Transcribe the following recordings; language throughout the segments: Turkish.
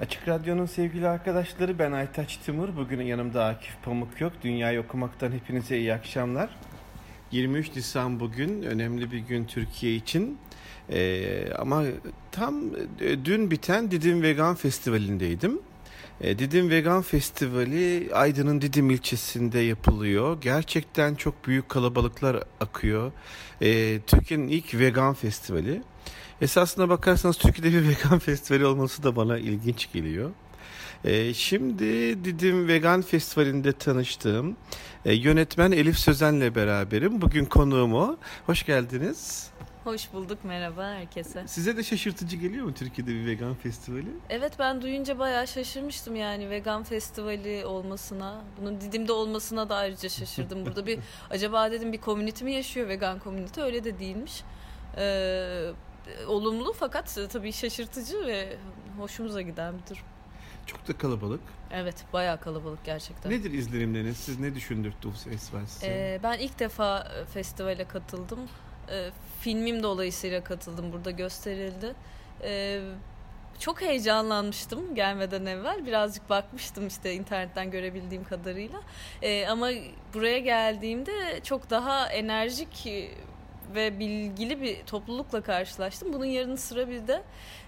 Açık Radyo'nun sevgili arkadaşları ben Aytaç Timur. Bugün yanımda Akif Pamuk yok. Dünyayı okumaktan hepinize iyi akşamlar. 23 Nisan bugün önemli bir gün Türkiye için. Ee, ama tam e, dün biten Didim Vegan Festivali'ndeydim. E, Didim Vegan Festivali Aydın'ın Didim ilçesinde yapılıyor. Gerçekten çok büyük kalabalıklar akıyor. E, Türkiye'nin ilk vegan festivali. Esasına bakarsanız Türkiye'de bir vegan festivali olması da bana ilginç geliyor. E, şimdi Didim Vegan Festivali'nde tanıştığım e, yönetmen Elif Sözen'le beraberim. Bugün konuğum o. Hoş geldiniz. Hoş bulduk merhaba herkese. Size de şaşırtıcı geliyor mu Türkiye'de bir vegan festivali? Evet ben duyunca bayağı şaşırmıştım yani vegan festivali olmasına. Bunun Didim'de olmasına da ayrıca şaşırdım. Burada bir acaba dedim bir community mi yaşıyor vegan community öyle de değilmiş. Ee, olumlu fakat tabii şaşırtıcı ve hoşumuza giden bir durum. Çok da kalabalık. Evet bayağı kalabalık gerçekten. Nedir izlenimleriniz? Siz ne düşündürttü bu festival size? Ee, ben ilk defa festivale katıldım. Ee, filmim dolayısıyla katıldım. Burada gösterildi. Ee, çok heyecanlanmıştım gelmeden evvel. Birazcık bakmıştım işte internetten görebildiğim kadarıyla. Ee, ama buraya geldiğimde çok daha enerjik ve bilgili bir toplulukla karşılaştım. Bunun yanı sıra bir de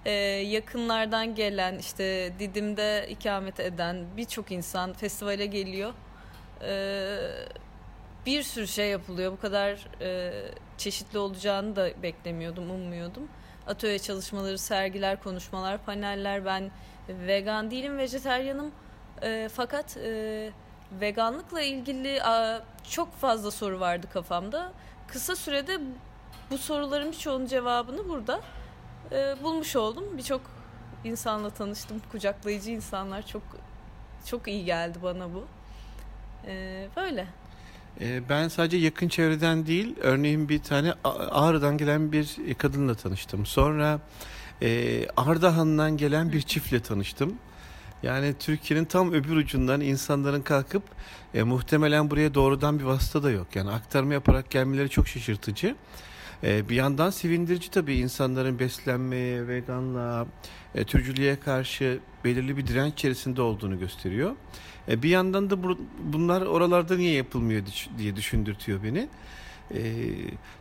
e, yakınlardan gelen işte Didim'de ikamet eden birçok insan festivale geliyor. E, bir sürü şey yapılıyor. Bu kadar e, çeşitli olacağını da beklemiyordum, ummuyordum. Atölye çalışmaları, sergiler, konuşmalar, paneller. Ben vegan değilim, vejeteryanım. E, fakat e, veganlıkla ilgili a, çok fazla soru vardı kafamda. Kısa sürede bu soruların birçoğunun cevabını burada e, bulmuş oldum. Birçok insanla tanıştım. Kucaklayıcı insanlar çok çok iyi geldi bana bu. E, böyle. Ben sadece yakın çevreden değil, örneğin bir tane Ağrı'dan gelen bir kadınla tanıştım. Sonra e, Ardahan'dan gelen bir çiftle tanıştım. Yani Türkiye'nin tam öbür ucundan insanların kalkıp e, muhtemelen buraya doğrudan bir vasıta da yok. Yani aktarma yaparak gelmeleri çok şaşırtıcı. E, bir yandan sevindirici tabii insanların beslenmeye, veganlığa, e, türcülüğe karşı belirli bir direnç içerisinde olduğunu gösteriyor. E, bir yandan da bu, bunlar oralarda niye yapılmıyor diye düşündürtüyor beni. E,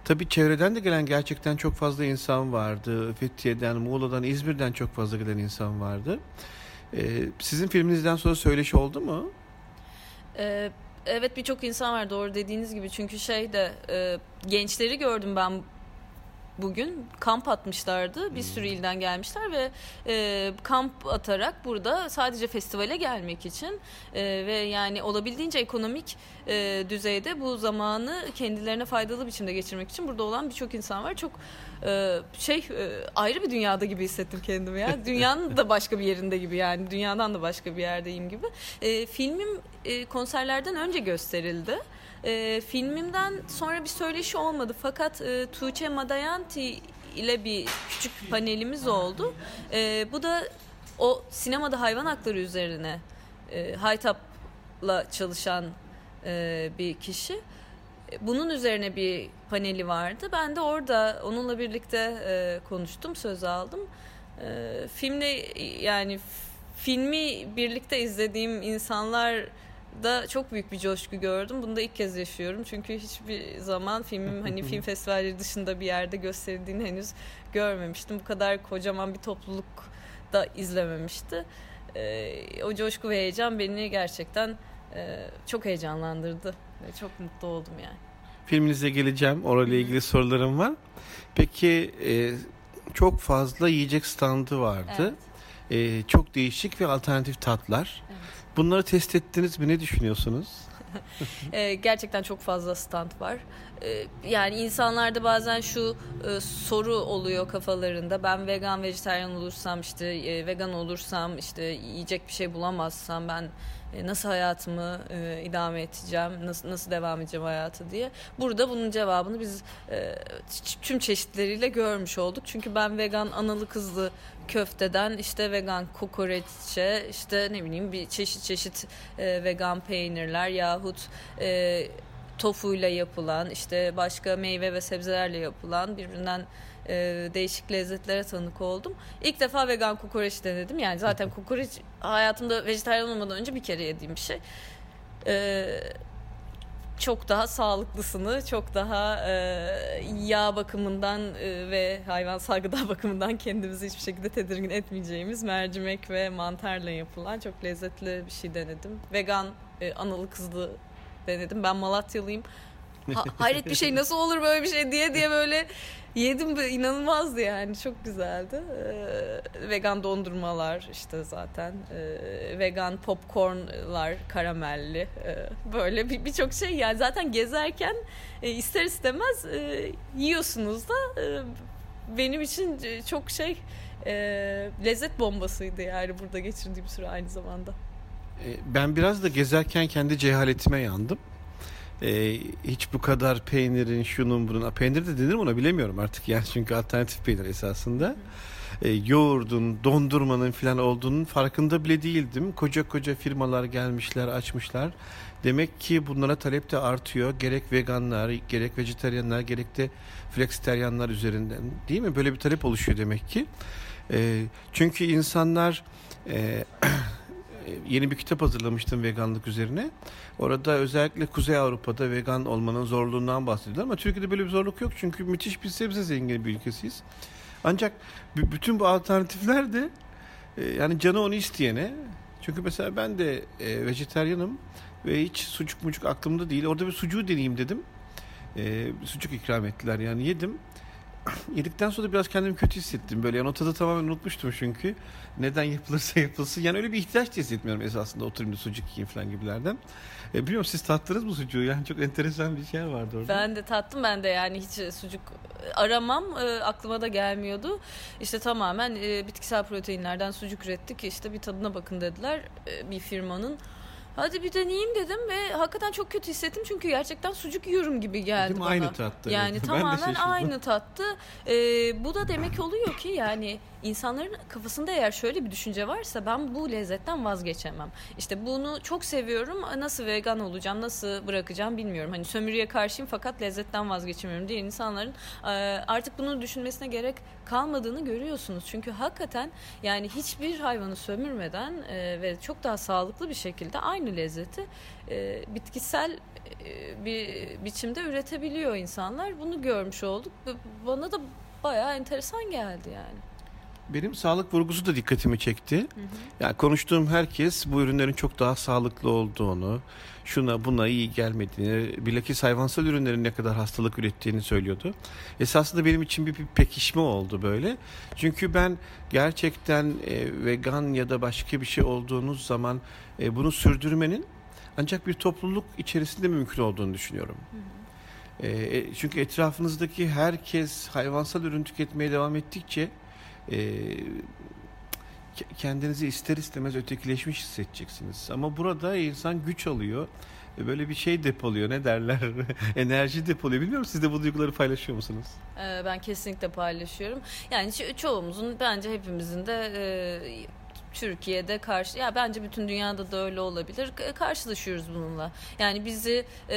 tabii çevreden de gelen gerçekten çok fazla insan vardı. Fethiye'den, Muğla'dan, İzmir'den çok fazla gelen insan vardı. E, sizin filminizden sonra söyleşi oldu mu? Ee, evet birçok insan var doğru dediğiniz gibi. Çünkü şey de e, gençleri gördüm ben bugün kamp atmışlardı. Bir sürü ilden gelmişler ve e, kamp atarak burada sadece festivale gelmek için e, ve yani olabildiğince ekonomik e, düzeyde bu zamanı kendilerine faydalı biçimde geçirmek için burada olan birçok insan var. Çok e, şey e, ayrı bir dünyada gibi hissettim kendimi ya. Dünyanın da başka bir yerinde gibi yani dünyadan da başka bir yerdeyim gibi. E, filmim e, konserlerden önce gösterildi. E, filmimden sonra bir söyleşi olmadı fakat e, Tuğçe Madayanti ile bir küçük panelimiz oldu. E, bu da o sinemada hayvan hakları üzerine e, Haytap'la çalışan e, bir kişi. Bunun üzerine bir paneli vardı. Ben de orada onunla birlikte e, konuştum, söz aldım. E, filmde yani filmi birlikte izlediğim insanlar da çok büyük bir coşku gördüm. Bunu da ilk kez yaşıyorum. Çünkü hiçbir zaman filmim hani film festivalleri dışında bir yerde gösterildiğini henüz görmemiştim. Bu kadar kocaman bir topluluk da izlememişti. Ee, o coşku ve heyecan beni gerçekten e, çok heyecanlandırdı. Ve çok mutlu oldum yani. Filminize geleceğim. Orayla ilgili sorularım var. Peki e, çok fazla yiyecek standı vardı. Evet. E, çok değişik ve alternatif tatlar. Evet. Bunları test ettiniz mi? Ne düşünüyorsunuz? e, gerçekten çok fazla stand var. E, yani insanlarda bazen şu e, soru oluyor kafalarında. Ben vegan, vejetaryen olursam işte e, vegan olursam işte yiyecek bir şey bulamazsam ben nasıl hayatımı e, idame edeceğim, nasıl nasıl devam edeceğim hayatı diye. Burada bunun cevabını biz e, tüm çeşitleriyle görmüş olduk. Çünkü ben vegan analı kızlı köfteden işte vegan kokoreçe işte ne bileyim bir çeşit çeşit e, vegan peynirler yahut e, tofuyla yapılan işte başka meyve ve sebzelerle yapılan birbirinden e, değişik lezzetlere tanık oldum. İlk defa vegan kokoreç denedim. Yani zaten kokoreç hayatımda vejetaryen olmadan önce bir kere yediğim bir şey. E, çok daha sağlıklısını, çok daha e, yağ bakımından e, ve hayvansal gıda bakımından kendimizi hiçbir şekilde tedirgin etmeyeceğimiz mercimek ve mantarla yapılan çok lezzetli bir şey denedim. Vegan e, analı kızlı denedim. Ben Malatyalıyım. Ha, hayret bir şey nasıl olur böyle bir şey diye diye böyle yedim inanılmazdı yani. Çok güzeldi. Ee, vegan dondurmalar işte zaten. Ee, vegan popcornlar karamelli. Ee, böyle birçok bir şey. Yani zaten gezerken e, ister istemez e, yiyorsunuz da e, benim için çok şey e, lezzet bombasıydı yani burada geçirdiğim süre aynı zamanda. E, ben biraz da gezerken kendi cehaletime yandım e, hiç bu kadar peynirin şunun bunun peynir de denir mi ona? Bilemiyorum artık. Yani çünkü alternatif peynir esasında. E, yoğurdun dondurmanın falan olduğunun farkında bile değildim. Koca koca firmalar gelmişler açmışlar. Demek ki bunlara talep de artıyor. Gerek veganlar gerek vejeteryanlar gerek de flexiteryanlar üzerinden. Değil mi? Böyle bir talep oluşuyor demek ki. E, çünkü insanlar e, yeni bir kitap hazırlamıştım veganlık üzerine. Orada özellikle Kuzey Avrupa'da vegan olmanın zorluğundan bahsediyorlar ama Türkiye'de böyle bir zorluk yok çünkü müthiş bir sebze zengini bir ülkesiyiz. Ancak bütün bu alternatifler de e, yani canı onu isteyene çünkü mesela ben de e, vejeteryanım ve hiç sucuk mucuk aklımda değil. Orada bir sucuğu deneyeyim dedim. E, sucuk ikram ettiler yani yedim. Yedikten sonra biraz kendimi kötü hissettim. Böyle yani o tadı tamamen unutmuştum çünkü. Neden yapılırsa yapılsın. Yani öyle bir ihtiyaç da hissetmiyorum esasında oturayım da sucuk yiyeyim falan gibilerden. E, biliyorum siz tattınız mı sucuğu? Yani çok enteresan bir şey vardı orada. Ben de tattım ben de yani hiç sucuk aramam e, aklıma da gelmiyordu. İşte tamamen e, bitkisel proteinlerden sucuk ürettik. İşte bir tadına bakın dediler e, bir firmanın. Hadi bir deneyeyim dedim ve hakikaten çok kötü hissettim çünkü gerçekten sucuk yiyorum gibi geldi Değil bana. Aynı tattı. Yani evet. tamamen aynı tattı. Ee, bu da demek oluyor ki yani insanların kafasında eğer şöyle bir düşünce varsa ben bu lezzetten vazgeçemem. İşte bunu çok seviyorum. Nasıl vegan olacağım, nasıl bırakacağım bilmiyorum. Hani sömürüye karşıyım fakat lezzetten vazgeçemiyorum diye insanların e, artık bunu düşünmesine gerek kalmadığını görüyorsunuz. Çünkü hakikaten yani hiçbir hayvanı sömürmeden e, ve çok daha sağlıklı bir şekilde aynı lezzeti e, bitkisel bir biçimde üretebiliyor insanlar. Bunu görmüş olduk. Bana da bayağı enteresan geldi yani. Benim sağlık vurgusu da dikkatimi çekti. Hı hı. Yani konuştuğum herkes bu ürünlerin çok daha sağlıklı olduğunu, şuna buna iyi gelmediğini, bilakis hayvansal ürünlerin ne kadar hastalık ürettiğini söylüyordu. Esasında benim için bir, bir pekişme oldu böyle. Çünkü ben gerçekten e, vegan ya da başka bir şey olduğunuz zaman e, bunu sürdürmenin ancak bir topluluk içerisinde mümkün olduğunu düşünüyorum. Hı hı. E, çünkü etrafınızdaki herkes hayvansal ürün tüketmeye devam ettikçe e, kendinizi ister istemez ötekileşmiş hissedeceksiniz. Ama burada insan güç alıyor. Böyle bir şey depoluyor ne derler enerji depoluyor bilmiyorum siz de bu duyguları paylaşıyor musunuz? Ee, ben kesinlikle paylaşıyorum. Yani çoğumuzun bence hepimizin de e, Türkiye'de karşı ya bence bütün dünyada da öyle olabilir. Karşılaşıyoruz bununla. Yani bizi e,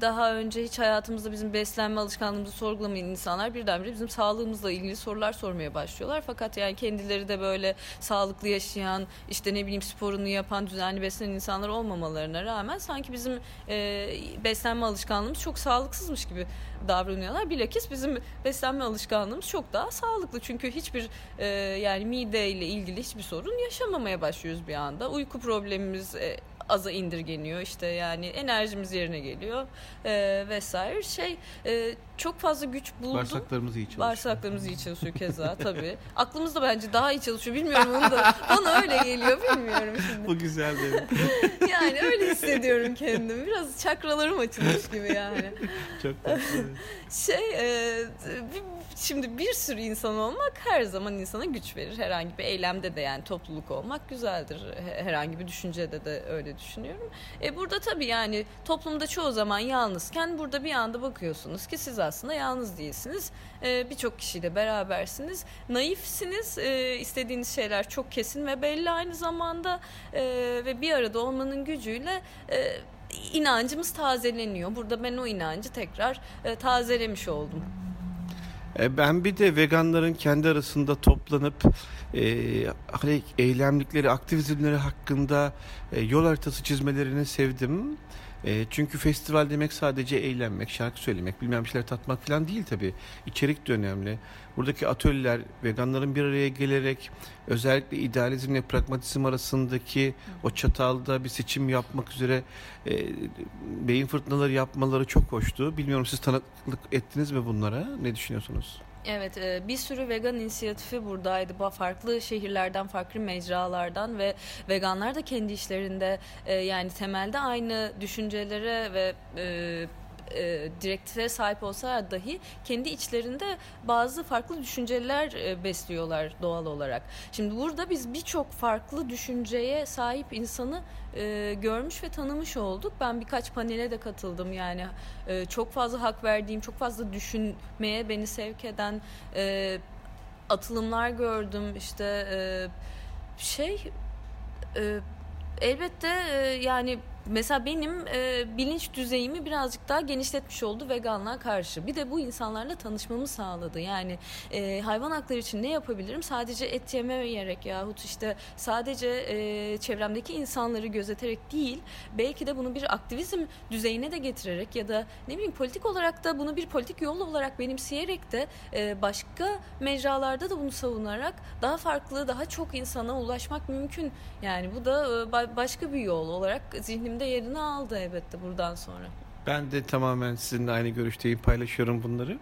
daha önce hiç hayatımızda bizim beslenme alışkanlığımızı sorgulamayan insanlar birdenbire bizim sağlığımızla ilgili sorular sormaya başlıyorlar. Fakat yani kendileri de böyle sağlıklı yaşayan, işte ne bileyim sporunu yapan, düzenli beslenen insanlar olmamalarına rağmen sanki bizim e, beslenme alışkanlığımız çok sağlıksızmış gibi davranıyorlar. Bilakis bizim beslenme alışkanlığımız çok daha sağlıklı. Çünkü hiçbir e, yani mide ile ilgili hiçbir sorun yaşamamaya başlıyoruz bir anda. Uyku problemimiz e, aza indirgeniyor. işte yani enerjimiz yerine geliyor e, vesaire. Şey e, çok fazla güç buldum. Bağırsaklarımız iyi çalışıyor. Bağırsaklarımız iyi çalışıyor keza tabii. Aklımız da bence daha iyi çalışıyor. Bilmiyorum onu da. Bana öyle geliyor bilmiyorum şimdi. Bu güzel değil Yani öyle hissediyorum kendimi. Biraz çakralarım açılmış gibi yani. Çok tatlı. Şey e, şimdi bir sürü insan olmak her zaman insana güç verir. Herhangi bir eylemde de yani topluluk olmak güzeldir. He- Herhangi bir düşüncede de öyle düşünüyorum. E burada tabii yani toplumda çoğu zaman yalnızken burada bir anda bakıyorsunuz ki siz aslında yalnız değilsiniz. E, Birçok kişiyle berabersiniz. Naifsiniz. E, istediğiniz şeyler çok kesin ve belli aynı zamanda E, ve bir arada olmanın gücüyle e, inancımız tazeleniyor. Burada ben o inancı tekrar e, tazelemiş oldum. Ben bir de veganların kendi arasında toplanıp e, hani eylemlikleri, aktivizmleri hakkında e, yol haritası çizmelerini sevdim. E, çünkü festival demek sadece eğlenmek, şarkı söylemek, bilmem şeyler tatmak falan değil tabii. İçerik de önemli. Buradaki atölyeler veganların bir araya gelerek özellikle idealizmle pragmatizm arasındaki o çatalda bir seçim yapmak üzere e, beyin fırtınaları yapmaları çok hoştu. Bilmiyorum siz tanıklık ettiniz mi bunlara? Ne düşünüyorsunuz? Evet, e, bir sürü vegan inisiyatifi buradaydı. Bu farklı şehirlerden, farklı mecralardan ve veganlar da kendi işlerinde e, yani temelde aynı düşüncelere ve e, e, direktife sahip olsalar dahi kendi içlerinde bazı farklı düşünceler e, besliyorlar doğal olarak. Şimdi burada biz birçok farklı düşünceye sahip insanı e, görmüş ve tanımış olduk. Ben birkaç panele de katıldım yani e, çok fazla hak verdiğim, çok fazla düşünmeye beni sevk eden e, atılımlar gördüm. İşte e, şey e, elbette e, yani mesela benim e, bilinç düzeyimi birazcık daha genişletmiş oldu veganlığa karşı. Bir de bu insanlarla tanışmamı sağladı. Yani e, hayvan hakları için ne yapabilirim? Sadece et yemeyerek yahut işte sadece e, çevremdeki insanları gözeterek değil, belki de bunu bir aktivizm düzeyine de getirerek ya da ne bileyim politik olarak da bunu bir politik yol olarak benimseyerek de e, başka mecralarda da bunu savunarak daha farklı, daha çok insana ulaşmak mümkün. Yani bu da e, ba- başka bir yol olarak zihnimde yerini aldı elbette buradan sonra. Ben de tamamen sizinle aynı görüşteyim. Paylaşıyorum bunları.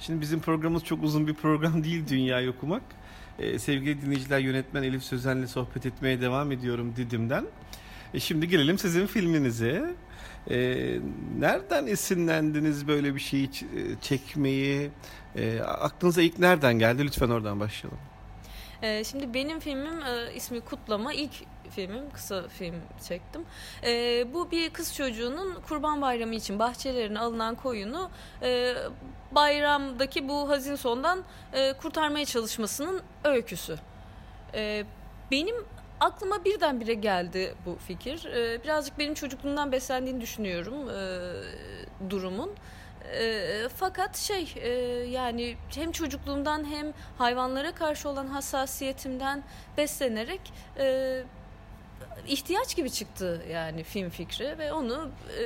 Şimdi bizim programımız çok uzun bir program değil Dünyayı Okumak. Ee, sevgili dinleyiciler yönetmen Elif Sözen'le sohbet etmeye devam ediyorum Didim'den. E, şimdi gelelim sizin filminize. Ee, nereden esinlendiniz böyle bir şeyi e, çekmeyi? E, aklınıza ilk nereden geldi? Lütfen oradan başlayalım. Ee, şimdi benim filmim e, ismi Kutlama. İlk filmim kısa film çektim. Ee, bu bir kız çocuğunun Kurban Bayramı için bahçelerine alınan koyunu e, bayramdaki bu hazin sondan e, kurtarmaya çalışmasının öyküsü. Ee, benim aklıma birdenbire geldi bu fikir. Ee, birazcık benim çocukluğumdan beslendiğini düşünüyorum e, durumun. E, fakat şey e, yani hem çocukluğumdan hem hayvanlara karşı olan hassasiyetimden beslenerek e, ihtiyaç gibi çıktı yani film fikri ve onu e,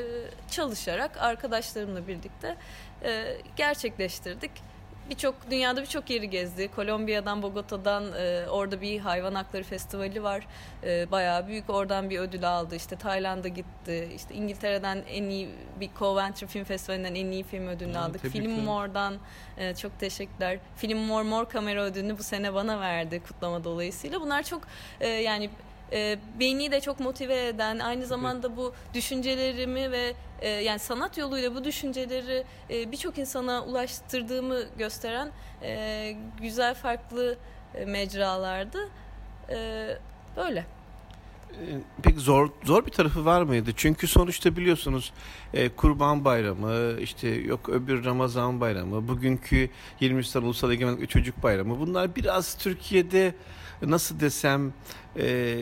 çalışarak arkadaşlarımla birlikte e, gerçekleştirdik. Birçok dünyada birçok yeri gezdi. Kolombiya'dan, Bogota'dan e, orada bir hayvan hakları festivali var. E, bayağı büyük. Oradan bir ödül aldı. İşte Tayland'a gitti. İşte İngiltere'den en iyi bir Coventry Film Festivali'nden en iyi film ödülünü aldık. Film More'dan e, çok teşekkürler. Film More More kamera ödülünü bu sene bana verdi kutlama dolayısıyla. Bunlar çok e, yani e, beni de çok motive eden aynı zamanda bu düşüncelerimi ve e, yani sanat yoluyla bu düşünceleri e, birçok insana ulaştırdığımı gösteren e, güzel farklı e, mecralardı. E, böyle. Ee, Pek zor zor bir tarafı var mıydı? Çünkü sonuçta biliyorsunuz e, Kurban Bayramı, işte yok öbür Ramazan Bayramı, bugünkü 20 Nisan Ulusal Egemenlik Çocuk Bayramı. Bunlar biraz Türkiye'de nasıl desem e,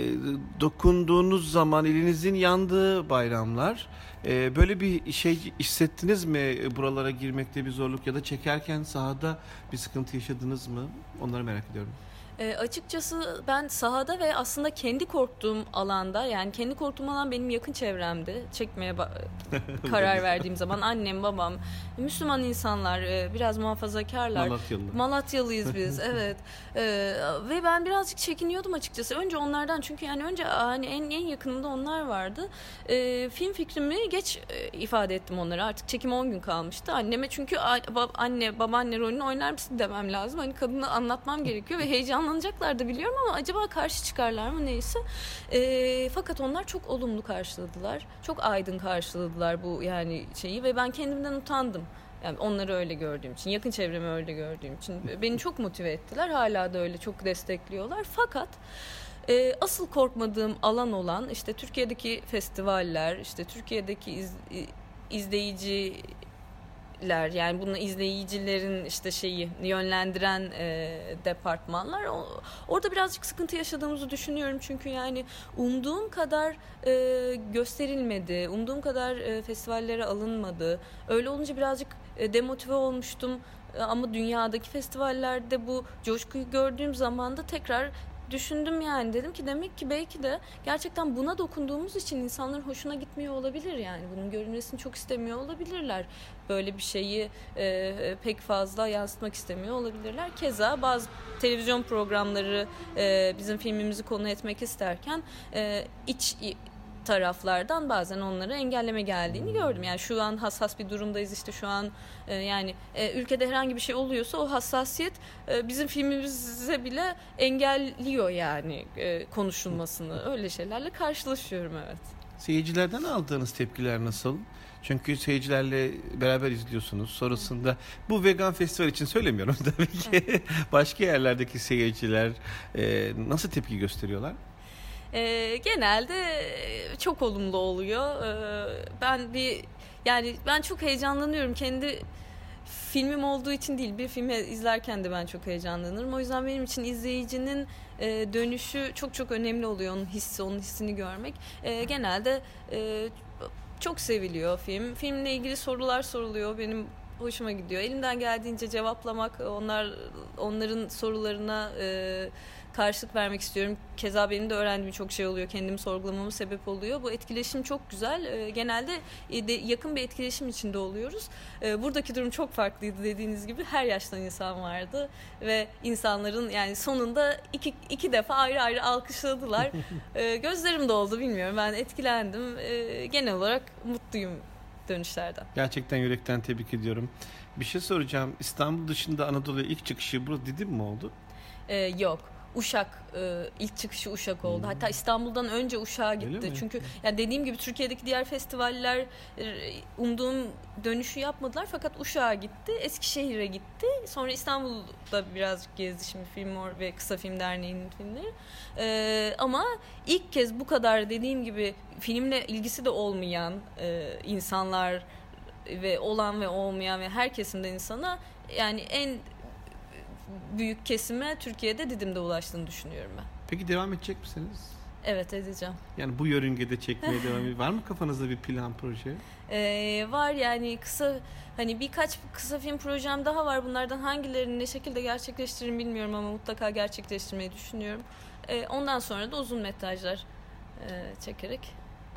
dokunduğunuz zaman elinizin yandığı bayramlar. E, böyle bir şey hissettiniz mi e, buralara girmekte bir zorluk ya da çekerken sahada bir sıkıntı yaşadınız mı? Onları merak ediyorum. E, açıkçası ben sahada ve aslında kendi korktuğum alanda yani kendi korktuğum alan benim yakın çevremdi. Çekmeye karar verdiğim zaman annem, babam, Müslüman insanlar, e, biraz muhafazakarlar. Malatyalı. Malatyalıyız biz evet. E, ve ben birazcık çekiniyordum açıkçası. Önce onlardan çünkü yani önce hani en en yakınımda onlar vardı. E, film fikrimi geç e, ifade ettim onlara. Artık çekim 10 gün kalmıştı. Anneme çünkü anne babaanne rolünü oynar mısın demem lazım. Hani kadını anlatmam gerekiyor ve heyecanlanacaklar da biliyorum ama acaba karşı çıkarlar mı neyse. E, fakat onlar çok olumlu karşıladılar. Çok aydın karşıladılar bu yani şeyi ve ben kendimden utandım. Yani onları öyle gördüğüm için, yakın çevremi öyle gördüğüm için beni çok motive ettiler. Hala da öyle çok destekliyorlar. Fakat e, asıl korkmadığım alan olan işte Türkiye'deki festivaller, işte Türkiye'deki iz, izleyici yani bunu izleyicilerin işte şeyi yönlendiren e, departmanlar. O, orada birazcık sıkıntı yaşadığımızı düşünüyorum. Çünkü yani umduğum kadar e, gösterilmedi umduğum kadar e, festivallere alınmadı. Öyle olunca birazcık e, demotive olmuştum. E, ama dünyadaki festivallerde bu coşkuyu gördüğüm zaman da tekrar düşündüm yani. Dedim ki demek ki belki de gerçekten buna dokunduğumuz için insanların hoşuna gitmiyor olabilir yani. Bunun görünmesini çok istemiyor olabilirler. Böyle bir şeyi e, pek fazla yansıtmak istemiyor olabilirler. Keza bazı televizyon programları e, bizim filmimizi konu etmek isterken e, iç taraflardan bazen onları engelleme geldiğini gördüm. Yani şu an hassas bir durumdayız işte şu an e, yani e, ülkede herhangi bir şey oluyorsa o hassasiyet e, bizim filmimize bile engelliyor yani e, konuşulmasını. Öyle şeylerle karşılaşıyorum evet. Seyircilerden aldığınız tepkiler nasıl? Çünkü seyircilerle beraber izliyorsunuz. Sonrasında bu vegan festival için söylemiyorum tabii ki. Başka yerlerdeki seyirciler e, nasıl tepki gösteriyorlar? E, genelde çok olumlu oluyor. E, ben bir yani ben çok heyecanlanıyorum kendi filmim olduğu için değil bir filmi izlerken de ben çok heyecanlanırım. O yüzden benim için izleyicinin e, dönüşü çok çok önemli oluyor onun hissi, onun hissini görmek. E, genelde e, çok seviliyor film. Filmle ilgili sorular soruluyor. Benim hoşuma gidiyor. Elimden geldiğince cevaplamak, onlar onların sorularına e, karşılık vermek istiyorum. Keza benim de öğrendiğim çok şey oluyor. Kendimi sorgulamama sebep oluyor. Bu etkileşim çok güzel. E, genelde e, yakın bir etkileşim içinde oluyoruz. E, buradaki durum çok farklıydı dediğiniz gibi. Her yaştan insan vardı ve insanların yani sonunda iki, iki defa ayrı ayrı alkışladılar. e, gözlerim doldu bilmiyorum. Ben etkilendim. E, genel olarak mutluyum dönüşlerden. Gerçekten yürekten tebrik ediyorum. Bir şey soracağım. İstanbul dışında Anadolu'ya ilk çıkışı burada Didim mi oldu? Ee, yok. Uşak e, ilk çıkışı Uşak oldu. Hmm. Hatta İstanbul'dan önce Uşak'a gitti. Çünkü yani dediğim gibi Türkiye'deki diğer festivaller e, umduğum dönüşü yapmadılar fakat Uşak'a gitti, Eskişehir'e gitti. Sonra İstanbul'da birazcık gezdi şimdi Filmor ve Kısa Film Derneği'nin filmleri. E, ama ilk kez bu kadar dediğim gibi filmle ilgisi de olmayan e, insanlar ve olan ve olmayan ve her kesimden insana yani en büyük kesime Türkiye'de Didim'de ulaştığını düşünüyorum ben. Peki devam edecek misiniz? Evet edeceğim. Yani bu yörüngede çekmeye devam ediyor. Var mı kafanızda bir plan proje? Ee, var yani kısa hani birkaç kısa film projem daha var. Bunlardan hangilerini ne şekilde gerçekleştiririm bilmiyorum ama mutlaka gerçekleştirmeyi düşünüyorum. Ee, ondan sonra da uzun metrajlar e, çekerek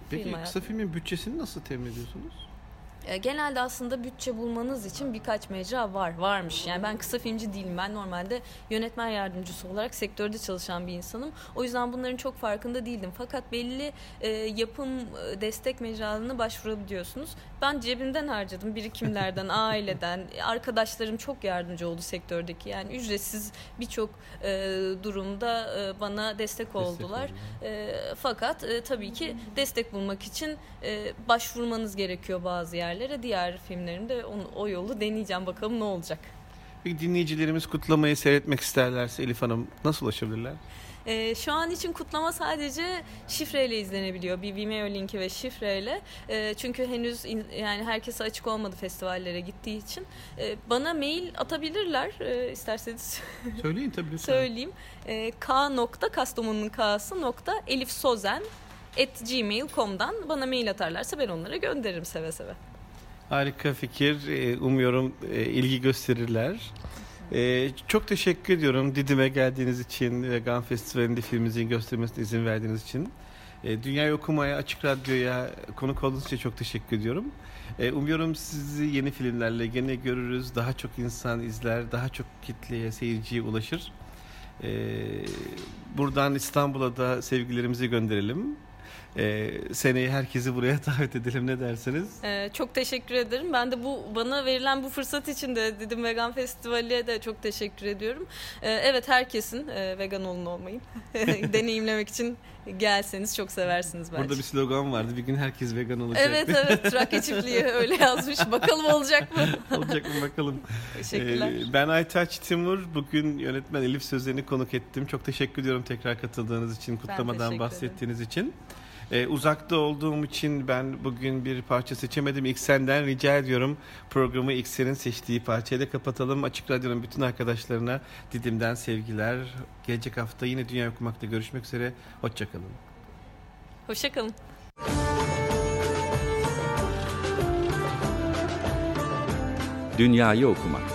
Peki film kısa filmin bütçesini nasıl temin ediyorsunuz? E, genelde aslında bütçe bulmanız için birkaç mecra var, varmış. Yani ben kısa filmci değilim. Ben normalde yönetmen yardımcısı olarak sektörde çalışan bir insanım. O yüzden bunların çok farkında değildim. Fakat belli e, yapım e, destek mecralarına başvurabiliyorsunuz. Ben cebimden harcadım. Birikimlerden, aileden. Arkadaşlarım çok yardımcı oldu sektördeki. Yani ücretsiz birçok e, durumda e, bana destek oldular. Destek e, fakat e, tabii ki destek bulmak için e, başvurmanız gerekiyor bazı yerlerde yerlere. Diğer filmlerimde onu, o yolu deneyeceğim. Bakalım ne olacak. Peki dinleyicilerimiz kutlamayı seyretmek isterlerse Elif Hanım nasıl ulaşabilirler? E, şu an için kutlama sadece şifreyle izlenebiliyor. Bir Vimeo linki ve şifreyle. E, çünkü henüz in, yani herkese açık olmadı festivallere gittiği için. E, bana mail atabilirler e, isterseniz. Söyleyin tabii. Söyleyeyim. E, k nokta Kastamonu'nun k'sı nokta Elif Sozen at gmail.com'dan bana mail atarlarsa ben onlara gönderirim seve seve. Harika fikir. Umuyorum ilgi gösterirler. Ee, çok teşekkür ediyorum Didim'e geldiğiniz için ve Vegan Festivali'nde filmimizin göstermesine izin verdiğiniz için. Ee, Dünyayı Okumaya, Açık Radyo'ya konuk olduğunuz için çok teşekkür ediyorum. Ee, umuyorum sizi yeni filmlerle gene görürüz. Daha çok insan izler, daha çok kitleye, seyirciye ulaşır. Ee, buradan İstanbul'a da sevgilerimizi gönderelim. Ee, seneye herkesi buraya davet edelim ne dersiniz? Ee, çok teşekkür ederim. Ben de bu bana verilen bu fırsat için de Didim Vegan Festivali'ye de çok teşekkür ediyorum. Ee, evet herkesin e, vegan olun olmayın deneyimlemek için gelseniz çok seversiniz bence. Burada bir slogan vardı. Bir gün herkes vegan olacak. Evet evet Trakya çiftliği öyle yazmış. Bakalım olacak mı? olacak mı bakalım. Teşekkürler. Ee, ben Aytaç Timur. Bugün yönetmen Elif Sözlerini konuk ettim. Çok teşekkür ediyorum tekrar katıldığınız için, kutlamadan bahsettiğiniz için. Ee, uzakta olduğum için ben bugün bir parça seçemedim. İlk senden rica ediyorum programı ilk senin seçtiği parçayla kapatalım. Açık Radyo'nun bütün arkadaşlarına Didim'den sevgiler. Gelecek hafta yine Dünya Okumak'ta görüşmek üzere. Hoşçakalın. Hoşçakalın. Dünyayı okumak.